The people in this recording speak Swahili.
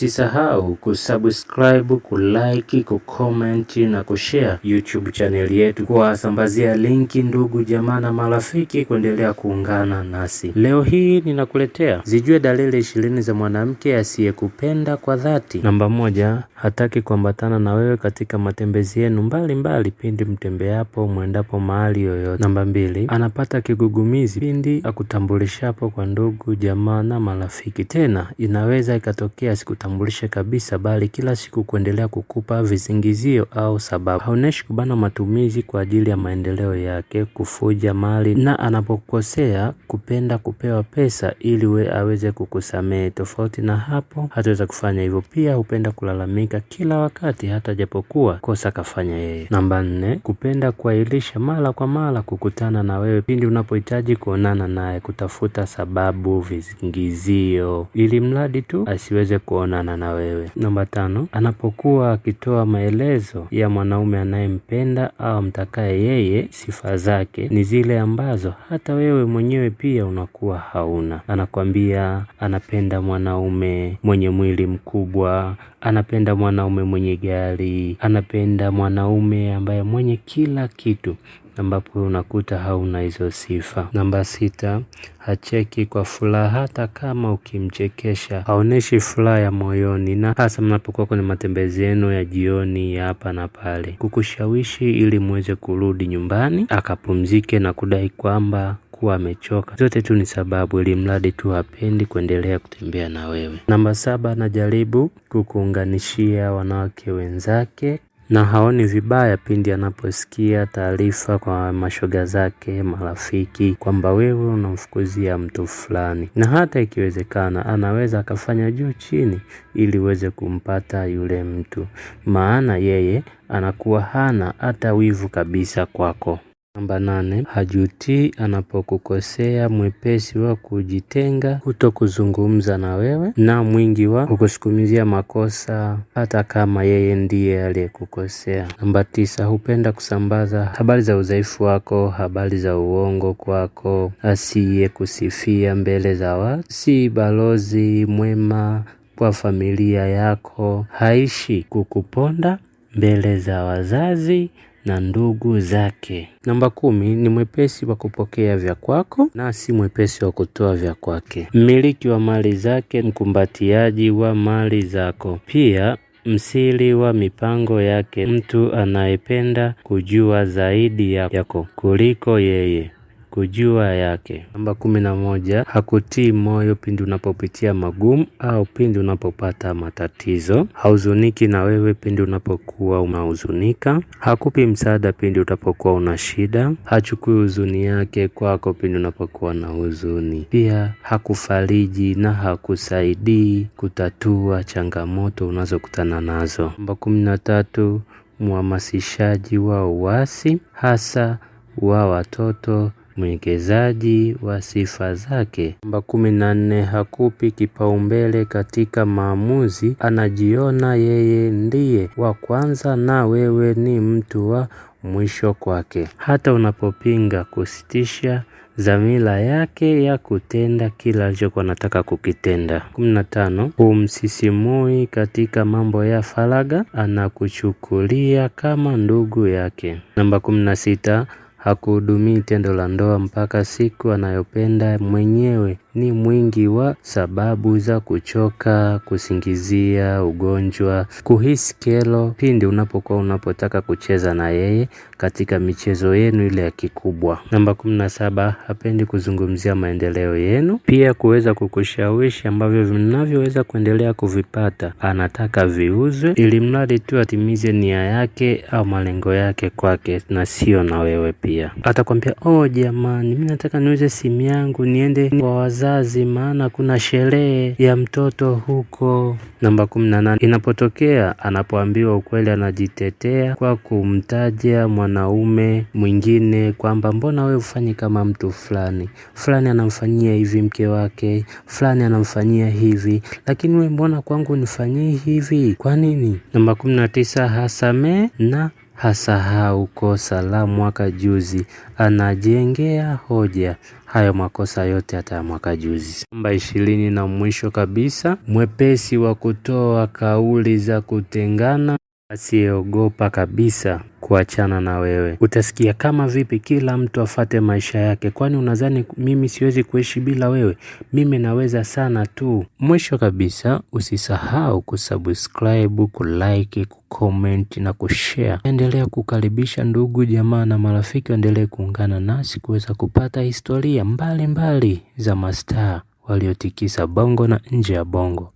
Usisahau kusubscribe, kulike, kucomment na kushare YouTube channel yetu, kuwasambazia linki ndugu jamaa na marafiki kuendelea kuungana nasi. Leo hii ninakuletea zijue dalili ishirini za mwanamke asiyekupenda kwa dhati. Namba moja, hataki kuambatana na wewe katika matembezi yenu mbalimbali pindi mtembeapo, mwendapo mahali yoyote. Namba mbili, anapata kigugumizi pindi akutambulishapo kwa ndugu jamaa na marafiki. Tena inaweza ikatokea asikutambulishe kabisa, bali kila siku kuendelea kukupa visingizio au sababu. Haoneshi kubana matumizi kwa ajili ya maendeleo yake, kufuja mali, na anapokosea kupenda kupewa pesa ili we aweze kukusamehe. Tofauti na hapo, hataweza kufanya hivyo. Pia hupenda kulalamika kila wakati, hata japokuwa kosa kafanya yeye. Namba nne, kupenda kuahirisha mara kwa mara kukutana na wewe pindi unapohitaji kuonana naye, kutafuta sababu, visingizio, ili mradi tu asiweze kuonana na wewe. Namba tano, anapokuwa akitoa maelezo ya mwanaume anayempenda au mtakaye yeye, sifa zake ni zile ambazo hata wewe mwenyewe pia unakuwa hauna. Anakwambia anapenda mwanaume mwenye mwili mkubwa, anapenda mwanaume mwenye gari, anapenda mwanaume ambaye mwenye kila kitu ambapo unakuta hauna hizo sifa. Namba sita, hacheki kwa furaha hata kama ukimchekesha, haoneshi furaha ya moyoni, na hasa mnapokuwa kwenye matembezi yenu ya jioni ya hapa na pale, kukushawishi ili muweze kurudi nyumbani akapumzike na kudai kwamba kuwa amechoka. Zote tu ni sababu, ili mradi tu hapendi kuendelea kutembea na wewe. Namba saba, anajaribu kukuunganishia wanawake wenzake na haoni vibaya pindi anaposikia taarifa kwa mashoga zake, marafiki kwamba wewe unamfukuzia mtu fulani, na hata ikiwezekana anaweza akafanya juu chini ili uweze kumpata yule mtu, maana yeye anakuwa hana hata wivu kabisa kwako. Namba nane, hajutii anapokukosea, mwepesi wa kujitenga, kuto kuzungumza na wewe, na mwingi wa kukusukumizia makosa hata kama yeye ndiye aliyekukosea. Namba tisa, hupenda kusambaza habari za udhaifu wako, habari za uongo kwako, asiyekusifia mbele za watu, si balozi mwema kwa familia yako, haishi kukuponda mbele za wazazi na ndugu zake. Namba kumi ni mwepesi wa kupokea vya kwako na si mwepesi wa kutoa vya kwake. Mmiliki wa mali zake, mkumbatiaji wa mali zako, pia msiri wa mipango yake, mtu anayependa kujua zaidi yako kuliko yeye kujua yake. Namba kumi na moja hakutii moyo pindi unapopitia magumu au pindi unapopata matatizo. Hauzuniki na wewe pindi unapokuwa unahuzunika. Hakupi msaada pindi utapokuwa una shida. Hachukui huzuni yake kwako pindi unapokuwa na huzuni. Pia hakufariji na hakusaidii kutatua changamoto unazokutana nazo. Namba kumi na tatu mhamasishaji wa uasi hasa wa watoto mwekezaji wa sifa zake. Namba kumi na nne hakupi kipaumbele katika maamuzi, anajiona yeye ndiye wa kwanza na wewe ni mtu wa mwisho kwake. Hata unapopinga kusitisha dhamira yake ya kutenda kila alichokuwa anataka kukitenda. kumi na tano humsisimui katika mambo ya faragha, anakuchukulia kama ndugu yake. Namba kumi na sita hakuhudumii tendo la ndoa mpaka siku anayopenda mwenyewe. Ni mwingi wa sababu za kuchoka, kusingizia ugonjwa, kuhisi kero pindi unapokuwa unapotaka kucheza na yeye katika michezo yenu ile ya kikubwa. Namba kumi na saba hapendi kuzungumzia maendeleo yenu, pia kuweza kukushawishi ambavyo vinavyoweza kuendelea kuvipata, anataka viuzwe ili mradi tu atimize nia yake au malengo yake kwake na sio na wewe pia. Atakwambia oh, jamani, mimi nataka niuze simu yangu niende kwa wazazi, maana kuna sherehe ya mtoto huko. Namba kumi na nane inapotokea anapoambiwa ukweli, anajitetea kwa kumtaja mwanaume mwingine kwamba mbona wewe ufanyi kama mtu fulani fulani, anamfanyia hivi mke wake, fulani anamfanyia hivi, lakini wewe mbona kwangu nifanyii hivi? Kwa nini? Namba kumi na tisa hasamee na hasahau kosa la mwaka juzi, anajengea hoja. Hayo makosa yote hata ya mwaka juzi. Namba ishirini na mwisho kabisa, mwepesi wa kutoa kauli za kutengana, asiyeogopa kabisa kuachana na wewe. Utasikia kama vipi kila mtu afate maisha yake, kwani unadhani mimi siwezi kuishi bila wewe? Mimi naweza sana tu. Mwisho kabisa, usisahau kusubscribe, kulike, kucomment na kushare. Endelea kukaribisha ndugu jamaa na marafiki waendelee kuungana nasi kuweza kupata historia mbalimbali mbali za mastaa waliotikisa bongo na nje ya bongo.